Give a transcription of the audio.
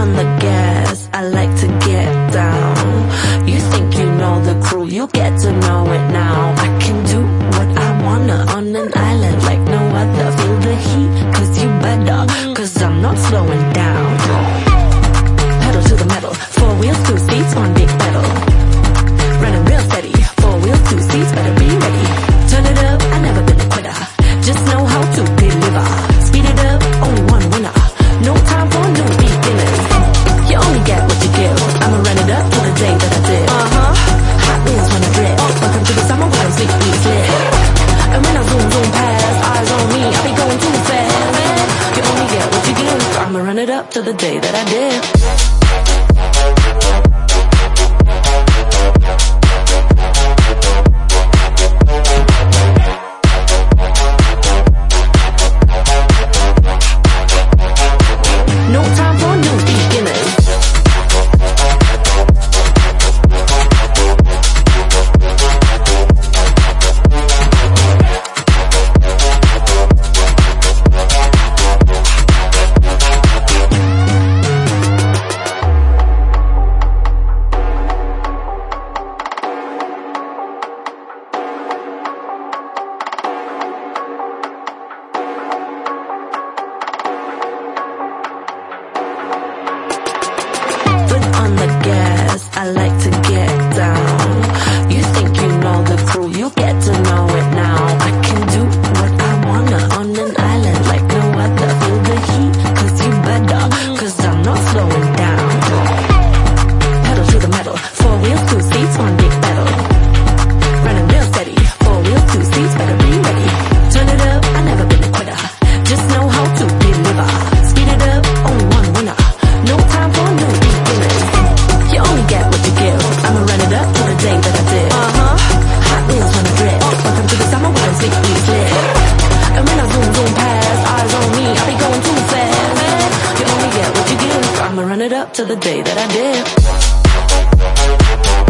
on the gas, I like to get down. You think you know the crew, you get to know it now. I can do what I wanna on an island like no other. Feel the heat, cause you better, cause I'm not slowing down. Pedal to the metal, four wheels, two seats one big pedal. Run it up to the day that I did. to the day that I did.